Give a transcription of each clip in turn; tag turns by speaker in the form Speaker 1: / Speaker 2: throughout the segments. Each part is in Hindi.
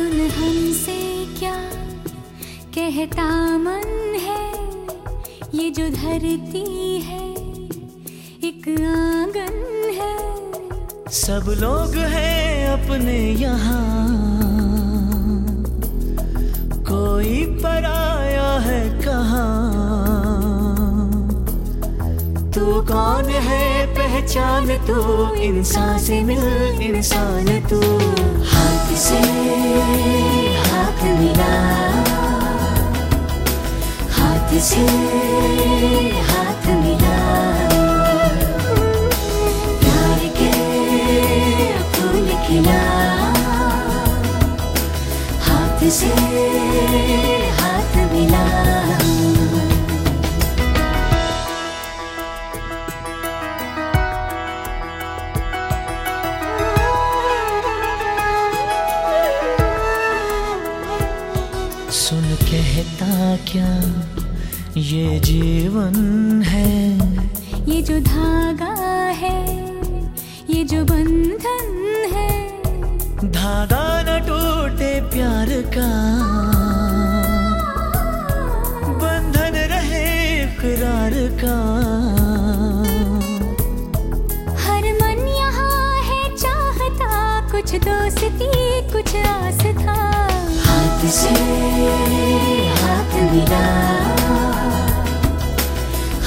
Speaker 1: सुन हमसे क्या कहता मन है? ये जो धरती है, एक आँगन है।
Speaker 2: सब लोग हैं अपने यहाँ। कोई परा पहचान तू, इंसान से मिल, इंसान तू।
Speaker 1: हाथ से हाथ मिला। हाथ से हाथ मिला। प्यार के फूल खिला। हाथ से
Speaker 2: सुन कहता क्या ये जीवन है?
Speaker 1: ये जो धागा है ये जो बंधन है।
Speaker 2: धागा न टूटे प्यार का। बंधन रहे इकरार का।
Speaker 1: हर मन यहाँ है चाहता कुछ दोस्ती कुछ आस था हाथ से हाथ मिला।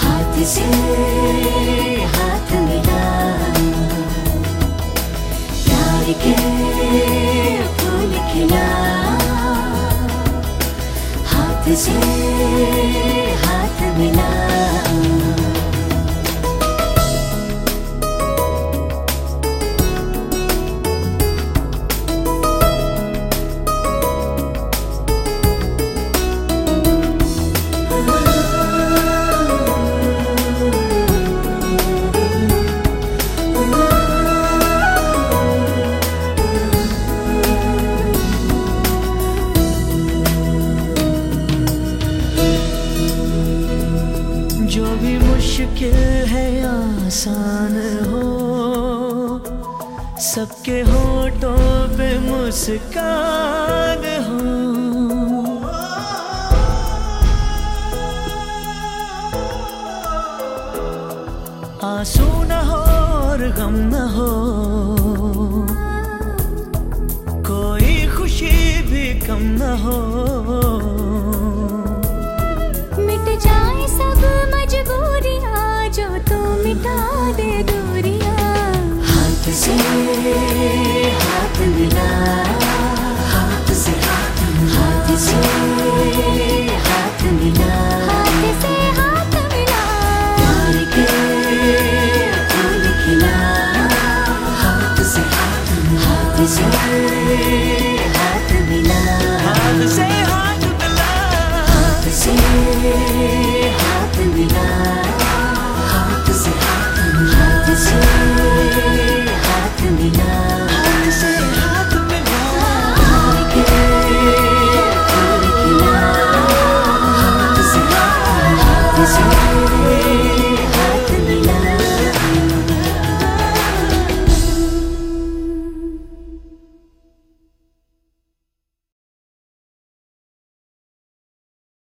Speaker 1: हाथ से हाथ मिला। प्यार के फूल खिला। हाथ से हाथ मिला।
Speaker 2: भी मुश्किल है, आसान हो। सबके होठों पे मुस्कान हो। आँसू न हो और गम न हो। हाथ मिला हाथ से हाथ हाथ से हाथ मिला। हाथ हाथ से हाथ हाथ से Cause